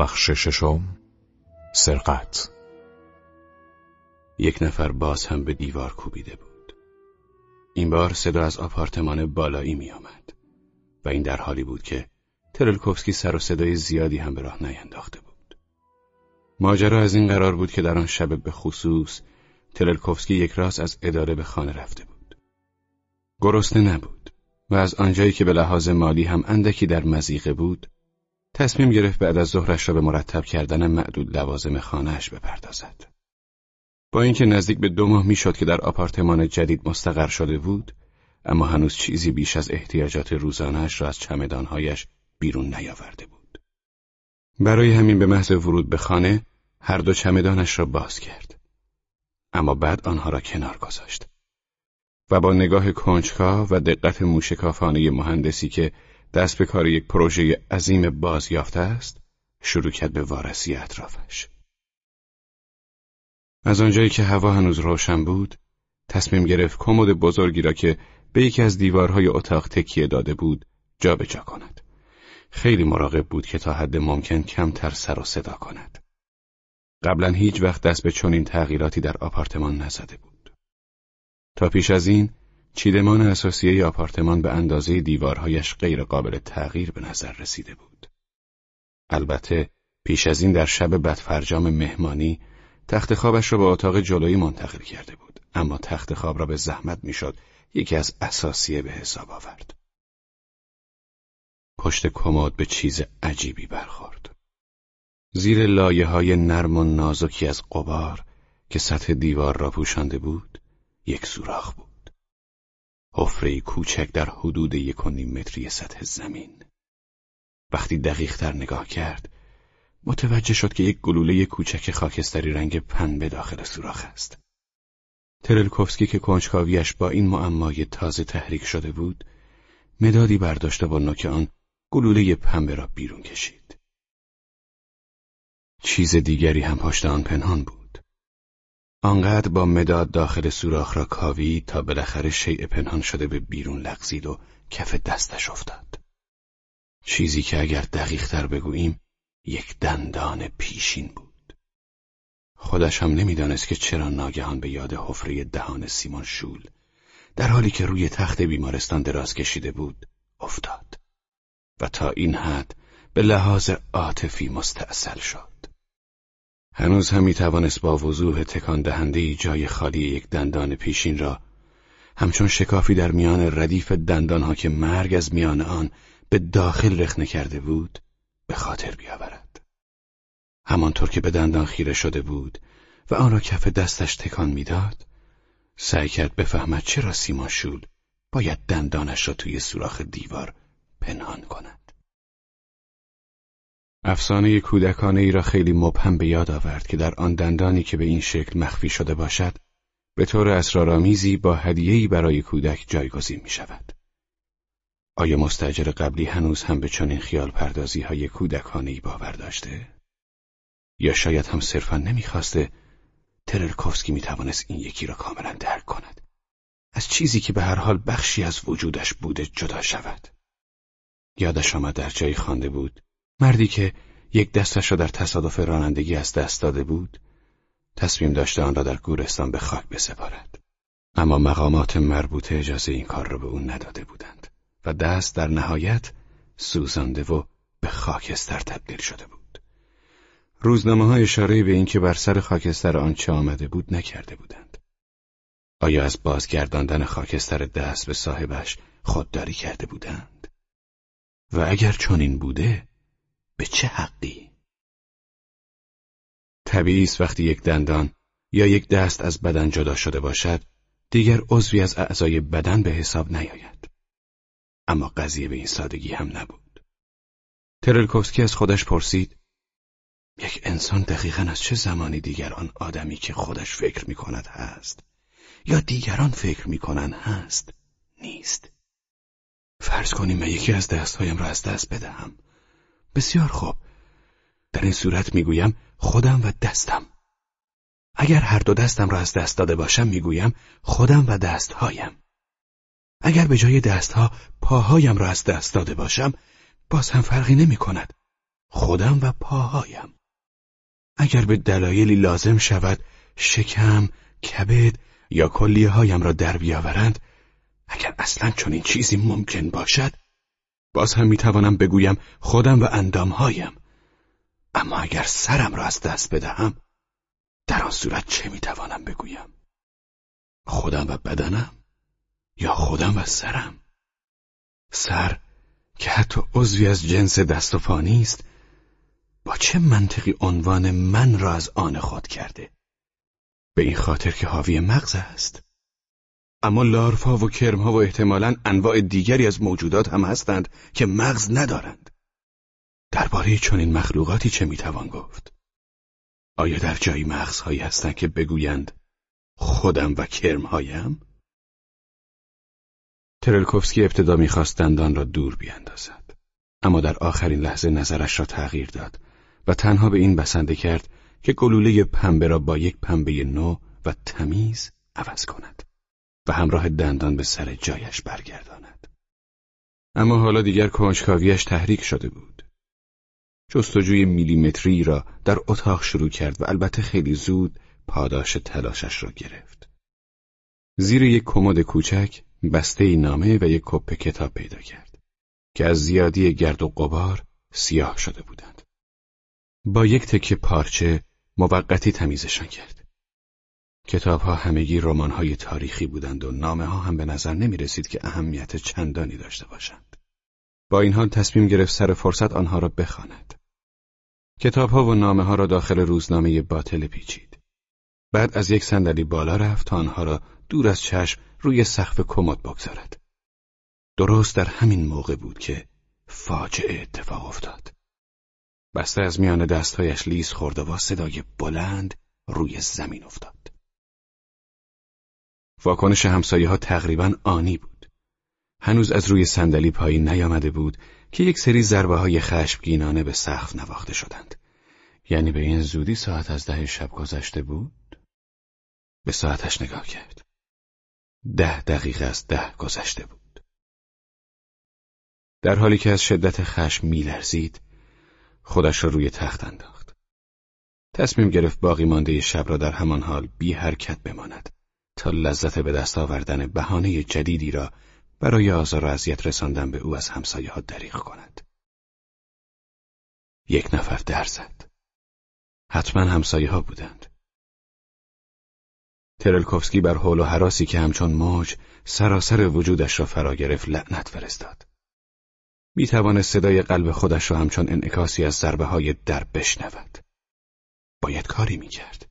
بخش ششم سرقت. یک نفر باز هم به دیوار کوبیده بود. این بار صدا از آپارتمان بالایی می آمد و این در حالی بود که ترلکوفسکی سر و صدای زیادی هم به راه نینداخته بود. ماجرا از این قرار بود که در آن شب به خصوص ترلکوفسکی یک راست از اداره به خانه رفته بود. گرسنه نبود و از آنجایی که به لحاظ مالی هم اندکی در مزیقه بود تصمیم گرفت بعد از ظهرش را به مرتب کردن معدود لوازم خانهاش بپردازد. با اینکه نزدیک به دو ماه می‌شد که در آپارتمان جدید مستقر شده بود، اما هنوز چیزی بیش از احتیاجات روزانهاش را از چمدانهایش بیرون نیاورده بود. برای همین به محض ورود به خانه هر دو چمدانش را باز کرد. اما بعد آنها را کنار گذاشت. و با نگاه کنجکاو و دقت موشکافانه مهندسی که دست به کار یک پروژه عظیم بازیافته است شروع کرد به وارسی اطرافش. از آنجایی که هوا هنوز روشن بود تصمیم گرفت کمد بزرگی را که به یکی از دیوارهای اتاق تکیه داده بود جابجا جا کند. خیلی مراقب بود که تا حد ممکن کمتر سر و صدا کند. قبلا هیچ وقت دست به چنین تغییراتی در آپارتمان نزده بود. تا پیش از این چیدمان اساسیه آپارتمان به اندازه دیوارهایش غیر قابل تغییر به نظر رسیده بود. البته پیش از این در شب بدفرجام مهمانی تخت خوابش را به اتاق جلویی منتقل کرده بود اما تخت خواب را به زحمت می‌شد یکی از اساسیه به حساب آورد. پشت کمد به چیز عجیبی برخورد. زیر لایه های نرم و نازکی از قبار که سطح دیوار را پوشانده بود یک سوراخ بود. حفره کوچک در حدود یک و نیم متری سطح زمین. وقتی دقیقتر نگاه کرد متوجه شد که یک گلوله کوچک خاکستری رنگ پنبه داخل سوراخ است. ترلکوفسکی که کنجکاویش با این معمای تازه تحریک شده بود مدادی برداشته با نوک آن گلوله پنبه را بیرون کشید. چیز دیگری هم پشت آن پنهان بود. آنقدر با مداد داخل سوراخ را کاوی تا بالاخره شیء پنهان شده به بیرون لغزید و کف دستش افتاد. چیزی که اگر دقیق تر بگوییم یک دندان پیشین بود. خودش هم نمی‌دانست که چرا ناگهان به یاد حفره دهان سیمون شول در حالی که روی تخت بیمارستان دراز کشیده بود افتاد و تا این حد به لحاظ عاطفی مستاصل شد. هنوز هم می توانست با وضوح تکان دهنده جای خالی یک دندان پیشین را همچون شکافی در میان ردیف دندانها که مرگ از میان آن به داخل رخنه کرده بود به خاطر بیاورد. همانطور که به دندان خیره شده بود و آن را کف دستش تکان می‌داد، سعی کرد بفهمد چرا سیما شول باید دندانش را توی سوراخ دیوار پنهان کند. افسانه کودکانه ای را خیلی مبهم به یاد آورد که در آن دندانی که به این شکل مخفی شده باشد به طور اسرارآمیزی با هدیه‌ای برای کودک جایگزین می شود. آیا مستجر قبلی هنوز هم به چنین خیال پردازی های کودکانه ای باور داشته؟ یا شاید هم صرفا نمی‌خواسته ترلکوفسکی می توانست این یکی را کاملا درک کند. از چیزی که به هر حال بخشی از وجودش بوده جدا شود. یادش آمد در جایی خوانده بود مردی که یک دستش را در تصادف رانندگی از دست داده بود تصمیم داشته آن را در گورستان به خاک بسپارد. اما مقامات مربوطه اجازه این کار را به او نداده بودند و دست در نهایت سوزانده و به خاکستر تبدیل شده بود. روزنامه ها اشاره به اینکه بر سر خاکستر آنچه آمده بود نکرده بودند. آیا از بازگرداندن خاکستر دست به صاحبش خودداری کرده بودند؟ و اگر چنین بوده به چه حقی؟ طبیعی است وقتی یک دندان یا یک دست از بدن جدا شده باشد دیگر عضوی از اعضای بدن به حساب نیاید. اما قضیه به این سادگی هم نبود. ترلکوفسکی از خودش پرسید یک انسان دقیقا از چه زمانی دیگر آن آدمی که خودش فکر می کند هست یا دیگران فکر می کنند هست نیست؟ فرض کنیم من یکی از دستهایم را از دست بدهم. بسیار خوب. در این صورت می‌گویم خودم و دستم. اگر هر دو دستم را از دست داده باشم می‌گویم خودم و دستهایم. اگر به جای دستها پاهایم را از دست داده باشم باز هم فرقی نمی کند خودم و پاهایم. اگر به دلایلی لازم شود شکم، کبد یا کلیه هایم را در بیاورند اگر اصلا چنین چیزی ممکن باشد باز هم می‌توانم بگویم خودم و اندامهایم. اما اگر سرم را از دست بدهم در آن صورت چه می‌توانم بگویم؟ خودم و بدنم یا خودم و سرم؟ سر که حتی عضوی از جنس دست و پا نیست با چه منطقی عنوان من را از آن خود کرده؟ به این خاطر که حاوی مغز است. اما لارفا و کرمها و احتمالا انواع دیگری از موجودات هم هستند که مغز ندارند. درباره چنین مخلوقاتی چه می‌توان گفت؟ آیا در جایی مغزهایی هستند که بگویند خودم و کرمهایم ترلکوفسکی ابتدا می‌خواست دندان را دور بیاندازد اما در آخرین لحظه نظرش را تغییر داد و تنها به این بسنده کرد که گلوله پنبه را با یک پنبه نو و تمیز عوض کند. و همراه دندان به سر جایش برگرداند. اما حالا دیگر کنجکاویش تحریک شده بود. جستجوی میلیمتری را در اتاق شروع کرد و البته خیلی زود پاداش تلاشش را گرفت. زیر یک کمد کوچک بسته نامه و یک کپ کتاب پیدا کرد که از زیادی گرد و غبار سیاه شده بودند. با یک تکه پارچه موقتی تمیزشان کرد. کتاب ها همگی رمان های تاریخی بودند و نامه ها هم به نظر نمی رسید که اهمیت چندانی داشته باشند. با این حال تصمیم گرفت سر فرصت آنها را بخواند. کتاب ها و نامه ها را داخل روزنامه باطل پیچید. بعد از یک صندلی بالا رفت تا آنها را دور از چشم روی سقف کمد بگذارد. درست در همین موقع بود که فاجعه اتفاق افتاد. بسته از میان دستهایش لیز خورد و با صدای بلند روی زمین افتاد. واکنش همسایه ها تقریبا آنی بود. هنوز از روی صندلی پایین نیامده بود که یک سری ضربه های خشمگینانه به سقف نواخته شدند. یعنی به این زودی ساعت از ده شب گذشته بود؟ به ساعتش نگاه کرد. ده دقیقه از ده گذشته بود. در حالی که از شدت خشم میلرزید، خودش را روی تخت انداخت. تصمیم گرفت باقی مانده شب را در همان حال بی حرکت بماند تا لذت به دست آوردن بهانه جدیدی را برای آزار و اذیت رساندن به او از همسایه ها دریغ کند. یک نفر در زد. حتما همسایه ها بودند. ترلکوفسکی بر حول و حراسی که همچون موج سراسر وجودش را فرا گرفت لعنت فرستاد. می توانست صدای قلب خودش را همچون انعکاسی از ضربه های در بشنود. باید کاری می کرد.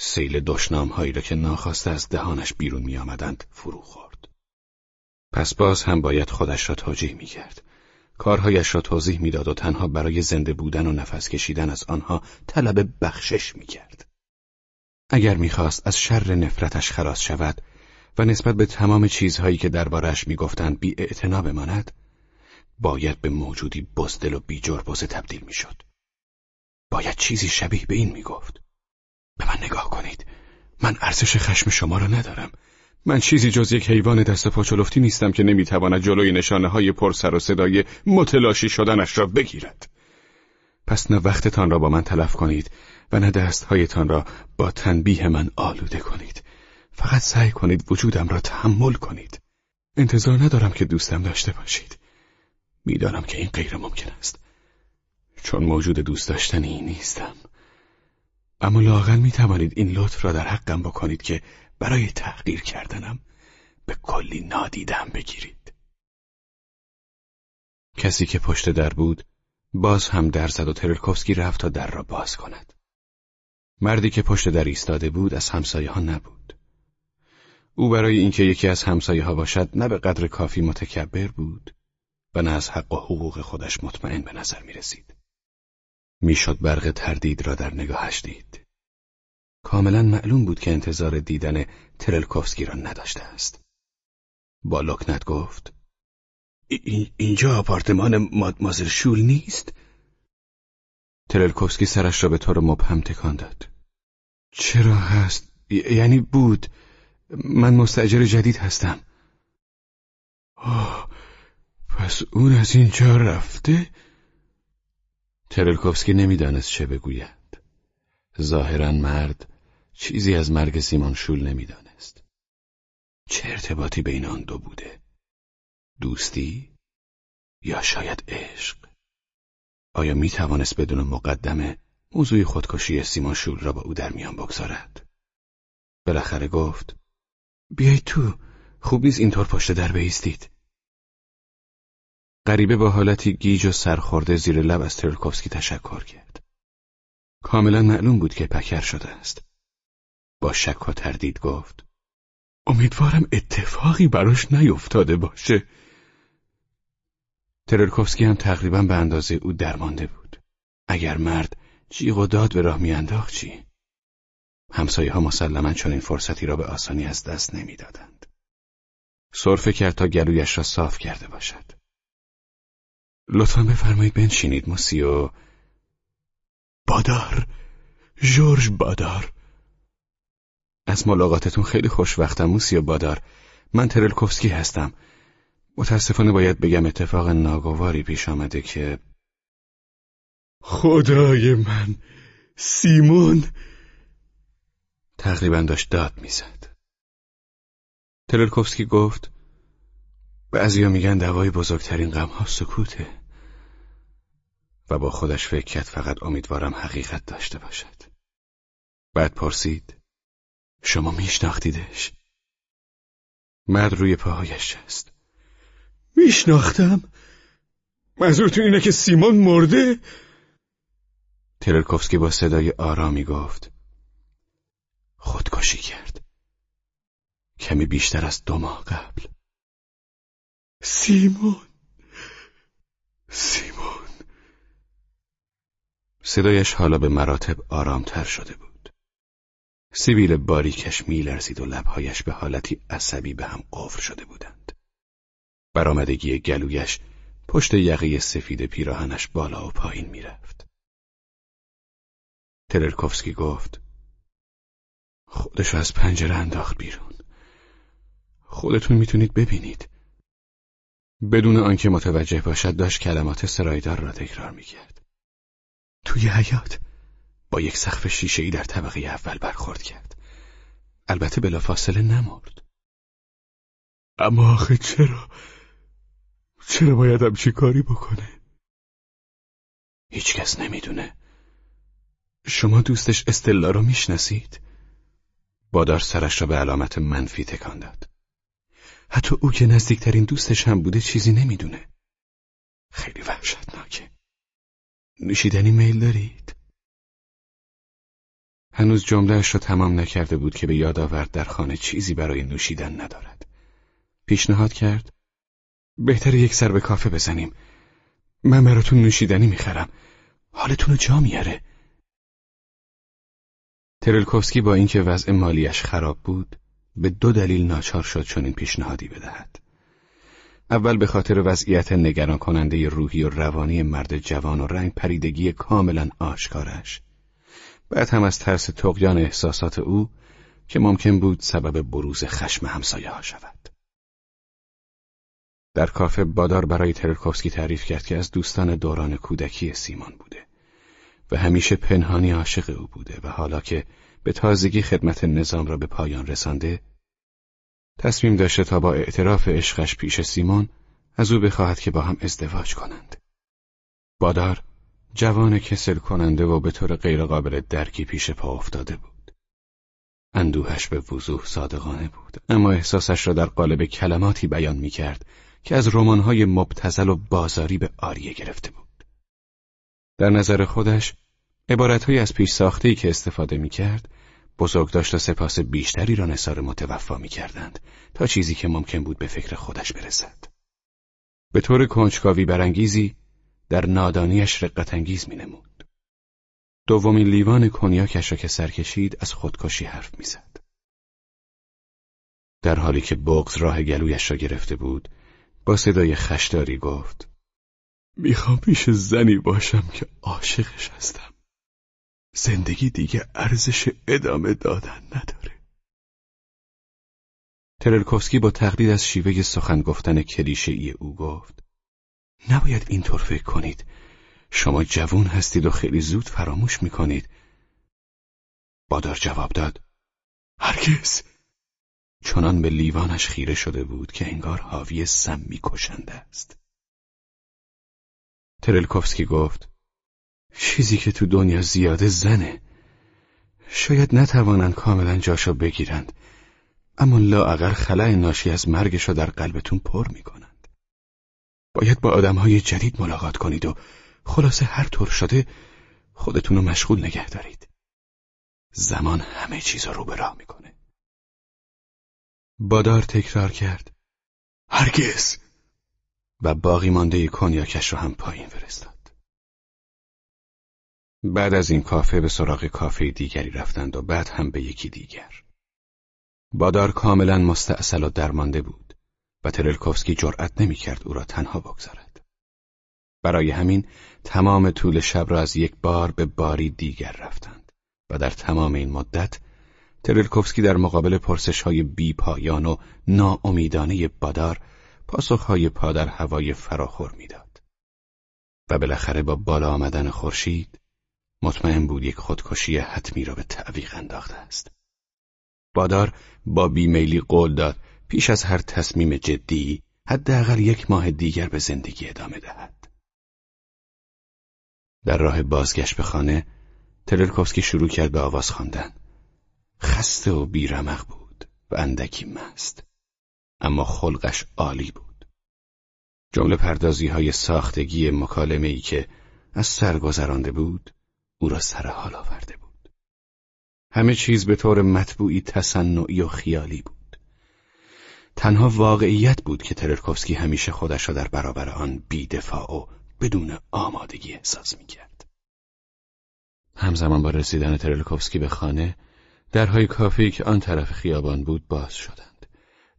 سیل دشنام هایی را که ناخواسته از دهانش بیرون می آمدند فرو خورد. پس باز هم باید خودش را توجیه می کرد. کارهایش را توضیح می‌داد و تنها برای زنده بودن و نفس کشیدن از آنها طلب بخشش می کرد. اگر می‌خواست از شر نفرتش خلاص شود و نسبت به تمام چیزهایی که دربارش می‌گفتند بی بماند باید به موجودی بزدل و بی تبدیل می‌شد. باید چیزی شبیه به این می‌گفت. به من نگاه کنید. من ارزش خشم شما را ندارم. من چیزی جز یک حیوان دست پاچلفتی نیستم که نمی‌تواند جلوی نشانه های پرسر و صدای متلاشی شدنش را بگیرد. پس نه وقتتان را با من تلف کنید و نه دستهایتان را با تنبیه من آلوده کنید. فقط سعی کنید وجودم را تحمل کنید. انتظار ندارم که دوستم داشته باشید. می‌دانم که این غیر ممکن است. چون موجود دوست داشتنی نیستم. اما لاغل می توانید این لطف را در حقم بکنید که برای تحقیر کردنم به کلی نادیدم بگیرید. کسی که پشت در بود باز هم در زد و ترلکوفسکی رفت تا در را باز کند. مردی که پشت در ایستاده بود از همسایه ها نبود. او برای اینکه یکی از همسایه ها باشد نه به قدر کافی متکبر بود و نه از حق و حقوق خودش مطمئن به نظر می رسید. می‌شد برق تردید را در نگاهش دید. کاملا معلوم بود که انتظار دیدن ترلکوفسکی را نداشته است. با لکنت گفت اینجا آپارتمان مادمازر شول نیست؟ ترلکوفسکی سرش را به طور مبهم تکان داد. چرا هست؟ یعنی بود من مستجر جدید هستم. آه پس اون از اینجا رفته؟ ترلکوفسکی نمی‌دانست چه بگوید. ظاهرا مرد چیزی از مرگ سیمان شول نمی‌دانست. چه ارتباطی بین آن دو بوده؟ دوستی؟ یا شاید عشق؟ آیا می توانست بدون مقدمه موضوع خودکشی سیمان شول را با او در میان بگذارد؟ بالاخره گفت بیایید تو خوب نیست اینطور پشت در بیستید غریبه با حالتی گیج و سرخورده زیر لب از ترلکوفسکی تشکر کرد. کاملا معلوم بود که پکر شده است. با شک و تردید گفت امیدوارم اتفاقی براش نیفتاده باشه. ترلکوفسکی هم تقریبا به اندازه او درمانده بود. اگر مرد جیغ و داد به راه میانداخت چی؟ همسایه ها مسلما چنین فرصتی را به آسانی از دست نمی‌دادند. صرفه کرد تا گلویش را صاف کرده باشد. لطفا بفرمایید بنشینید موسیو. بادار. جورج بادار. از ملاقاتتون خیلی خوشوقتم موسیو بادار. من ترلکوفسکی هستم. متاسفانه باید بگم اتفاق ناگواری پیش آمده که خدای من سیمون تقریبا داشت داد می‌زد. ترلکوفسکی گفت بعضیا میگن دوای بزرگترین غمها سکوته. و با خودش فکر کرد فقط امیدوارم حقیقت داشته باشد. بعد پرسید شما میشناختیدش؟ مرد روی پاهایش است. میشناختم؟ منظورتون اینه که سیمون مرده؟ ترلکوفسکی با صدای آرامی گفت خودکشی کرد کمی بیشتر از دو ماه قبل سیمون سیمون صدایش حالا به مراتب آرامتر شده بود. سیبیل باریکش میلرزید و لبهایش به حالتی عصبی به هم قفل شده بودند. برآمدگی گلویش پشت یقه سفید پیراهنش بالا و پایین می‌رفت. ترلکوفسکی گفت خودش از پنجره انداخت بیرون. خودتون می‌تونید ببینید. بدون آنکه متوجه باشد داشت کلمات سرایدار را تکرار می‌کرد. توی حیات با یک سقف شیشه ای در طبقه اول برخورد کرد. البته بلافاصله نمرد. اما آخه چرا؟ چرا باید همچی کاری بکنه؟ هیچکس نمی‌دونه. شما دوستش استلا رو می‌شناسید؟ بادار سرش را به علامت منفی تکان داد. حتی او که نزدیکترین دوستش هم بوده چیزی نمی‌دونه. خیلی وحشتناکه. نوشیدنی میل دارید؟ هنوز جملهش را تمام نکرده بود که به یاد آورد در خانه چیزی برای نوشیدن ندارد. پیشنهاد کرد بهتر یک سر به کافه بزنیم. من براتون نوشیدنی می‌خرم. حالتون رو جا میاره. ترلکوفسکی با اینکه وضع مالیش خراب بود به دو دلیل ناچار شد چون این پیشنهادی بدهد. اول به خاطر وضعیت نگران کننده روحی و روانی مرد جوان و رنگ پریدگی کاملا آشکارش. بعد هم از ترس تقیان احساسات او که ممکن بود سبب بروز خشم همسایه ها شود. در کافه بادار برای ترکوفسکی تعریف کرد که از دوستان دوران کودکی سیمان بوده و همیشه پنهانی عاشق او بوده و حالا که به تازگی خدمت نظام را به پایان رسانده تصمیم داشته تا با اعتراف عشقش پیش سیمون از او بخواهد که با هم ازدواج کنند. بادار جوان کسل کننده و به طور غیرقابل درکی پیش پا افتاده بود. اندوهش به وضوح صادقانه بود اما احساسش را در قالب کلماتی بیان می کرد که از رمانهای مبتزل و بازاری به آریه گرفته بود. در نظر خودش عبارتهایی از پیش ساختهی که استفاده می کرد بزرگداشت و سپاس بیشتری را نصار متوفا می کردند تا چیزی که ممکن بود به فکر خودش برسد. به طور کنجکاوی برانگیزی در نادانیش رقتانگیز می نمود. دومین لیوان کنیاکش را که سر کشید از خودکشی حرف می‌زد. در حالی که بغز راه گلویش را گرفته بود با صدای خشداری گفت می‌خوام پیش زنی باشم که عاشقش هستم زندگی دیگه ارزش ادامه دادن نداره. ترلکوفسکی با تقلید از شیوه سخن گفتن کلیشه ای او گفت نباید اینطور فکر کنید. شما جوون هستید و خیلی زود فراموش می‌کنید. بادار جواب داد هرگز. چنان به لیوانش خیره شده بود که انگار حاوی سمی کشنده است. ترلکوفسکی گفت چیزی که تو دنیا زیاده زنه. شاید نتوانند کاملا جاشو بگیرند اما لااقل خلع ناشی از مرگش را در قلبتون پر می‌کنند. باید با آدمهای جدید ملاقات کنید و خلاصه هر طور شده خودتون رو مشغول نگه دارید. زمان همه چیز رو به راه می‌کنه. بادار تکرار کرد. هرگز! و باقی مانده کنیاکش رو هم پایین فرستاد. بعد از این کافه به سراغ کافه دیگری رفتند و بعد هم به یکی دیگر بادار کاملا مستاصل و درمانده بود و ترلکوفسکی جرأت نمی‌کرد او را تنها بگذارد برای همین تمام طول شب را از یک بار به باری دیگر رفتند و در تمام این مدت ترلکوفسکی در مقابل پرسش های بی پایان و ناامیدانه بادار پاسخهای پا در هوای فراخور می‌داد. و بالاخره با بالا آمدن خورشید مطمئن بود یک خودکشی حتمی را به تعویق انداخته است. بادار با بیمیلی قول داد پیش از هر تصمیم جدی حداقل یک ماه دیگر به زندگی ادامه دهد. در راه بازگشت به خانه ترلکوفسکی شروع کرد به آواز خواندن. خسته و بیرمق بود و اندکی مست اما خلقش عالی بود جمله پردازی های ساختگی مکالمه ای که از سر گذرانده بود او را سر حال آورده بود همه چیز به طور مطبوعی تصنعی و خیالی بود تنها واقعیت بود که تررکوفسکی همیشه خودش را در برابر آن بیدفاع و بدون آمادگی احساس می‌کرد همزمان با رسیدن ترلکوفسکی به خانه درهای کافی که آن طرف خیابان بود باز شدند.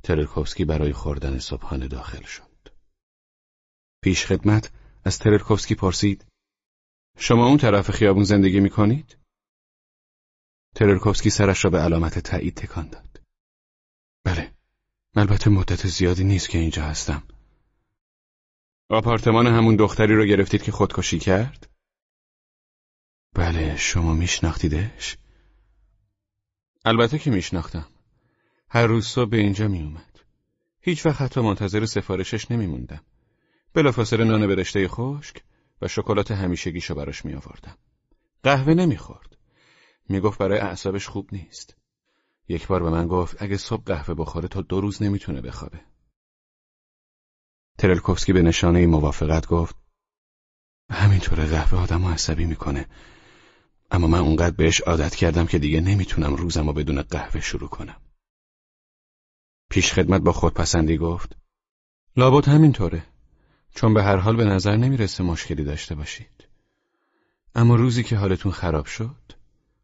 ترلکوفسکی برای خوردن صبحانه داخل شد. پیش خدمت از ترلکوفسکی پرسید شما اون طرف خیابون زندگی می کنید؟ ترلکوفسکی سرش را به علامت تایید تکان داد. بله، البته مدت زیادی نیست که اینجا هستم. آپارتمان همون دختری رو گرفتید که خودکشی کرد؟ بله، شما میشناختیدش؟ البته که میشناختم. هر روز صبح به اینجا میومد. هیچ وقت حتی منتظر سفارشش نمیموندم. بلافاصله نان برشته خشک و شکلات همیشگیشو براش می آوردم. قهوه نمی‌خورد. می‌گفت برای اعصابش خوب نیست. یک بار به من گفت اگه صبح قهوه بخوره تا دو روز نمی‌تونه بخوابه. ترلکوفسکی به نشانه موافقت گفت همینطوره قهوه آدم عصبی می‌کنه اما من اونقدر بهش عادت کردم که دیگه نمی‌تونم روزم بدون قهوه شروع کنم. پیش خدمت با خودپسندی گفت لابد همینطوره چون به هر حال به نظر نمی‌رسه مشکلی داشته باشید. اما روزی که حالتون خراب شد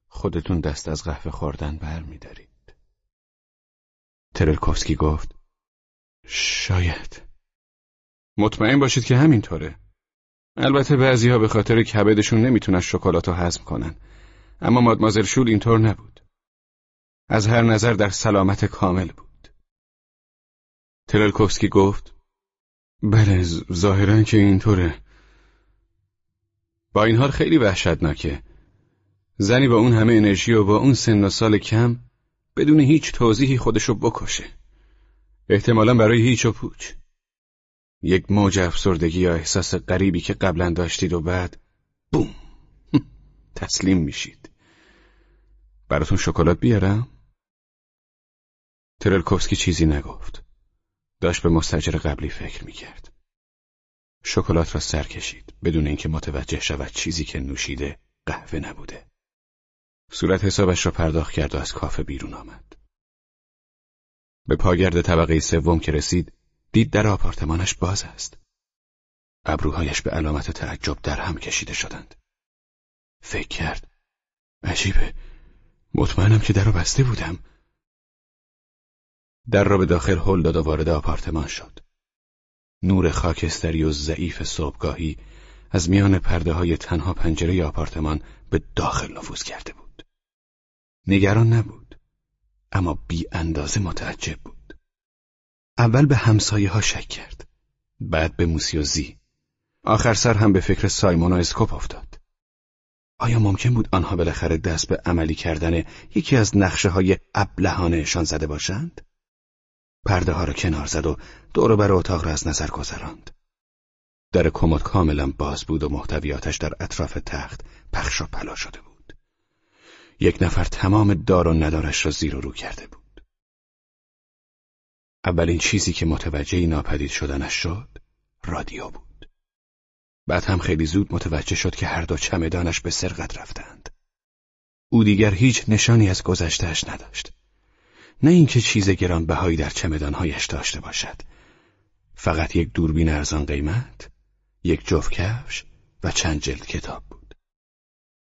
خودتون دست از قهوه خوردن بر میدارید. ترلکوفسکی گفت شاید مطمئن باشید که همینطوره. البته بعضی به خاطر کبدشون نمی‌تونن شکلات رو هضم کنن اما مادمازل شول اینطور نبود از هر نظر در سلامت کامل بود ترلکوفسکی گفت بله ظاهرا که اینطوره. با این حال خیلی وحشتناکه. زنی با اون همه انرژی و با اون سن و سال کم بدون هیچ توضیحی خودشو بکشه. احتمالا برای هیچ و پوچ. یک موج افسردگی یا احساس غریبی که قبلا داشتید و بعد بوم تسلیم میشید. براتون شکلات بیارم؟ ترلکوفسکی چیزی نگفت. داشت به مستجر قبلی فکر می‌کرد شکلات را سر کشید بدون اینکه متوجه شود چیزی که نوشیده قهوه نبوده صورت حسابش را پرداخت کرد و از کافه بیرون آمد به پاگرد طبقه سوم که رسید دید در آپارتمانش باز است. ابروهایش به علامت تعجب در هم کشیده شدند. فکر کرد. عجیبه. مطمئنم که در بسته بودم. در را به داخل هل داد و وارد آپارتمان شد. نور خاکستری و ضعیف صبحگاهی از میان پرده های تنها پنجره آپارتمان به داخل نفوذ کرده بود. نگران نبود. اما بی اندازه متعجب بود. اول به همسایه ها شک کرد. بعد به موسیوزی. آخر سر هم به فکر سایمون و اسکوپ افتاد. آیا ممکن بود آنها بالاخره دست به عملی کردن یکی از نقشه های ابلهانهشان زده باشند؟ پرده ها را کنار زد و دور بر اتاق را از نظر گذراند. در کمد کاملا باز بود و محتویاتش در اطراف تخت پخش و پلا شده بود. یک نفر تمام دار و ندارش را زیر و رو کرده بود. اولین چیزی که متوجه ناپدید شدنش شد رادیو بود. بعد هم خیلی زود متوجه شد که هر دو چمدانش به سرقت رفتند. او دیگر هیچ نشانی از گذشتهش نداشت. نه اینکه چیز گرانبهایی در چمدانهایش داشته باشد. فقط یک دوربین ارزان قیمت، یک جفت کفش و چند جلد کتاب بود.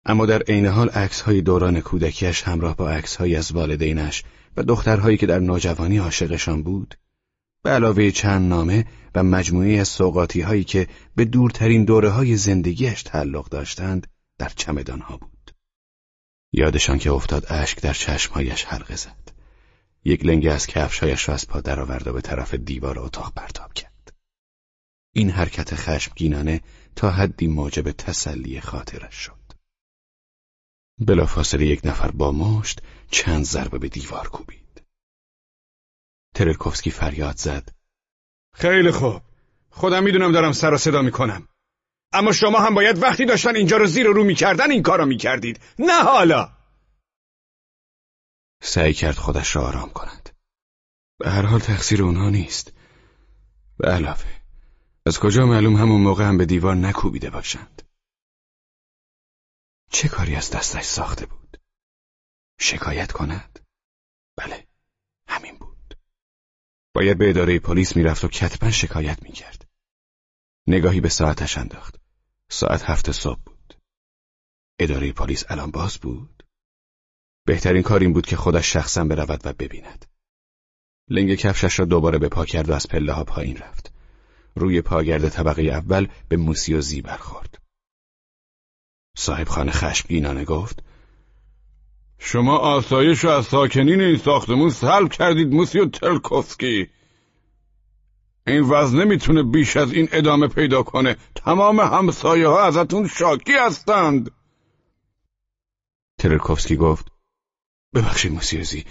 اما در عین حال عکس‌های دوران کودکیش همراه با عکس‌هایی از والدینش و دخترهایی که در نوجوانی عاشقشان بود، به علاوه چند نامه و مجموعه از سوقاتی هایی که به دورترین دوره های زندگیش تعلق داشتند در چمدانها بود. یادشان که افتاد اشک در چشمهایش حلقه زد. یک لنگه از کفشهایش را از پا درآورد و به طرف دیوار اتاق پرتاب کرد. این حرکت خشمگینانه تا حدی موجب تسلی خاطرش شد. بلافاصله یک نفر با مشت چند ضربه به دیوار کوبید. ترکوفسکی فریاد زد. خیلی خوب. خودم می‌دونم دارم سر و صدا می‌کنم. اما شما هم باید وقتی داشتن اینجا رو زیر و رو می‌کردن این کارو می‌کردید. نه حالا. سعی کرد خودش را آرام کند. به هر حال تقصیر اونها نیست. به علاوه از کجا معلوم همون موقع هم به دیوار نکوبیده باشند. چه کاری از دستش ساخته بود؟ شکایت کند؟ بله، همین بود. باید به اداره پلیس می‌رفت و کتبا شکایت می‌کرد. نگاهی به ساعتش انداخت. ساعت هفت صبح بود. اداره پلیس الان باز بود؟ بهترین کار این بود که خودش شخصا برود و ببیند. لنگ کفشش را دوباره به پا کرد و از پله ها پایین رفت. روی پاگرد طبقه اول به موسی و زی برخورد. صاحب خانه خشمگینانه گفت شما آسایش رو از ساکنین این ساختمون سلب کردید موسیو تلکوفسکی این وضع نمی‌تونه بیش از این ادامه پیدا کنه تمام همسایه ها ازتون شاکی هستند ترکوفسکی گفت ببخشید موسیوزی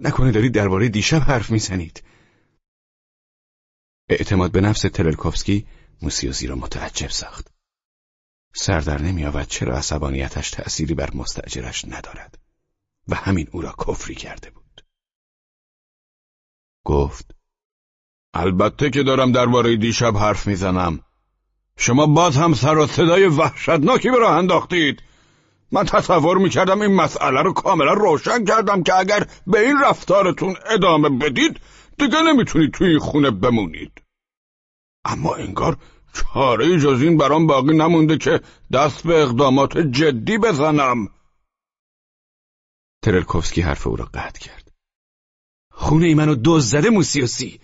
نکنه دارید درباره دیشب حرف می‌زنید. اعتماد به نفس ترلکوفسکی موسیوزی را متعجب ساخت. سردر نمیآورد چرا عصبانیتش تأثیری بر مستجرش ندارد و همین او را کفری کرده بود. گفت البته که دارم درباره دیشب حرف می‌زنم. شما باز هم سر و صدای وحشتناکی به راه انداختید. من تصور می‌کردم این مسئله رو کاملا روشن کردم که اگر به این رفتارتون ادامه بدید دیگه نمی‌تونید توی این خونه بمونید. اما انگار چاره جز این برام باقی نمونده که دست به اقدامات جدی بزنم. ترلکوفسکی حرف او را قطع کرد. خونه ای منو دوز زده موسیوسی.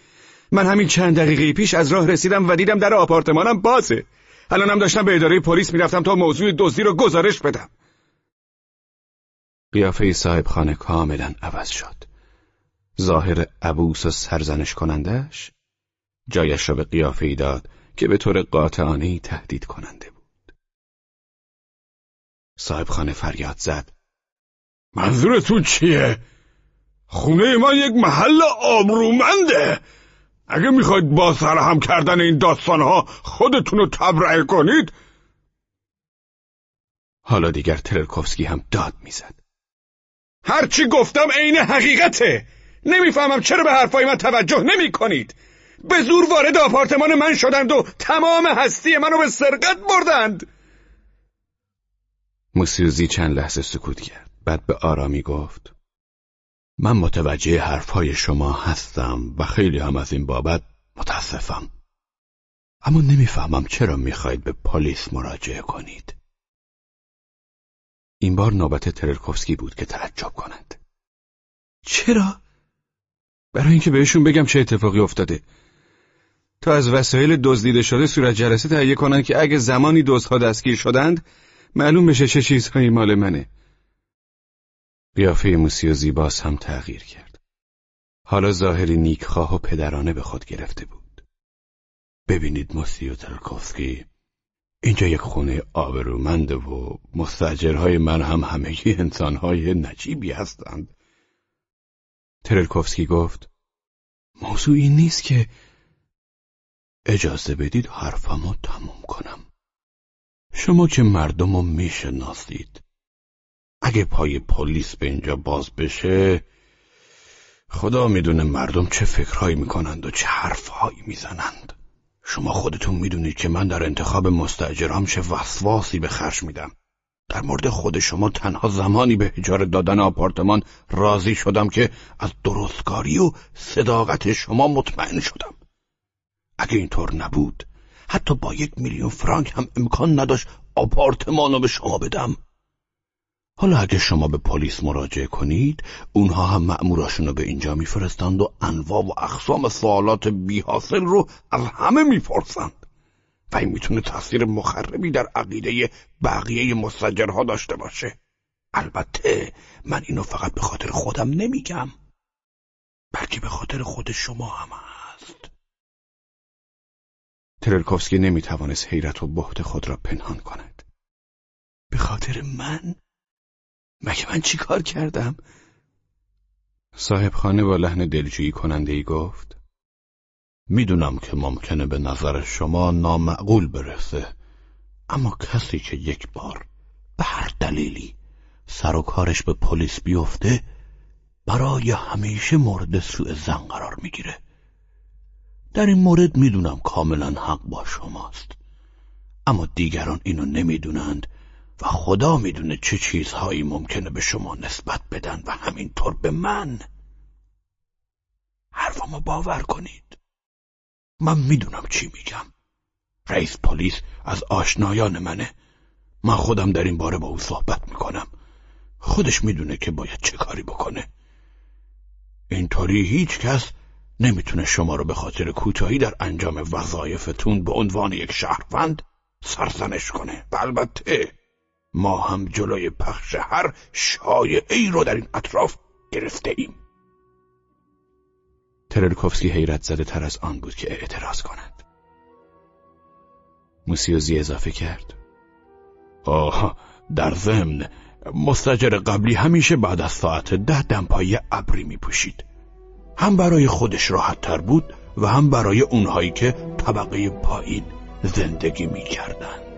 من همین چند دقیقه پیش از راه رسیدم و دیدم در آپارتمانم بازه. الانم داشتم به اداره پلیس می‌رفتم تا موضوع دزدی رو گزارش بدم. قیافه صاحب خانه کاملا عوض شد ظاهر عبوس و سرزنش کنندش جایش را به قیافه ای داد که به طور قاطعانه تهدید کننده بود. صاحب خانه فریاد زد. منظورتون چیه؟ خونه ما یک محل آبرومنده. اگه می‌خواید با سرهم کردن این داستانها خودتون رو تبرئه کنید حالا دیگر ترلکوفسکی هم داد می‌زد. هرچی گفتم عین حقیقته. نمی‌فهمم چرا به حرفای من توجه نمی کنید. به زور وارد آپارتمان من شدند و تمام هستی منو به سرقت بردند موسیوزی چند لحظه سکوت کرد بعد به آرامی گفت من متوجه حرفهای شما هستم و خیلی هم از این بابت متاسفم اما نمی‌فهمم چرا می‌خواید به پلیس مراجعه کنید این بار نوبت ترلکوفسکی بود که تعجب کند چرا؟ برای اینکه بهشون بگم چه اتفاقی افتاده تا از وسایل دزدیده شده صورت جلسه تهیه کنند که اگه زمانی دزدها دستگیر شدند معلوم بشه چه چیزهایی مال منه. قیافه موسی و زیباس هم تغییر کرد. حالا ظاهری نیکخواه و پدرانه به خود گرفته بود. ببینید موسی و ترکوفسکی اینجا یک خونه آبرومنده و مستجرهای من هم همگی انسانهای نجیبی هستند. ترلکوفسکی گفت موضوع این نیست که اجازه بدید حرفمو تموم کنم. شما که مردم رو می‌شناسید. اگه پای پلیس به اینجا باز بشه خدا می‌دونه مردم چه فکرهایی می‌کنند و چه حرفهایی می‌زنند. شما خودتون می‌دونید که من در انتخاب مستجرام چه وسواسی به خرج میدم. در مورد خود شما تنها زمانی به اجاره دادن آپارتمان راضی شدم که از درستکاری و صداقت شما مطمئن شدم. اگه اینطور نبود حتی با یک میلیون فرانک هم امکان نداشت آپارتمان رو به شما بدم. حالا اگه شما به پلیس مراجعه کنید اونها هم مأموراشون رو به اینجا میفرستند و انواع و اقسام سوالات بی حاصل رو از همه می‌پرسند. و این می‌تونه تاثیر مخربی در عقیده بقیه مستجرها داشته باشه. البته من اینو فقط به خاطر خودم نمیگم بلکه به خاطر خود شما هم هست. ترلکوفسکی نمی‌توانست حیرت و بحت خود را پنهان کند. به خاطر من مگه من چی کار کردم؟ صاحب خانه با لحن دلجویی کننده ای گفت می‌دونم که ممکنه به نظر شما نامعقول برسه اما کسی که یک بار به هر دلیلی سر و کارش به پلیس بیفته برای همیشه مورد سوء زن قرار می‌گیره در این مورد می‌دونم کاملا حق با شماست اما دیگران اینو نمی‌دونند و خدا می‌دونه چه چیزهایی ممکنه به شما نسبت بدن و همینطور به من. حرفمو باور کنید. من می‌دونم چی میگم. رئیس پلیس از آشنایان منه. من خودم در این باره با او صحبت می‌کنم. خودش می‌دونه که باید چه کاری بکنه. اینطوری هیچ کس نمی‌تونه شما رو به خاطر کوتاهی در انجام وظایفتون به عنوان یک شهروند سرزنش کنه. البته ما هم جلوی پخش هر شایعی رو در این اطراف گرفته ایم ترلکوفسکی حیرت زده تر از آن بود که اعتراض کند. موسیوزی اضافه کرد. آه در ضمن مستجر قبلی همیشه بعد از ساعت ده دمپایی ابری می پوشید هم برای خودش راحت تر بود و هم برای اونهایی که طبقه پایین زندگی می کردن.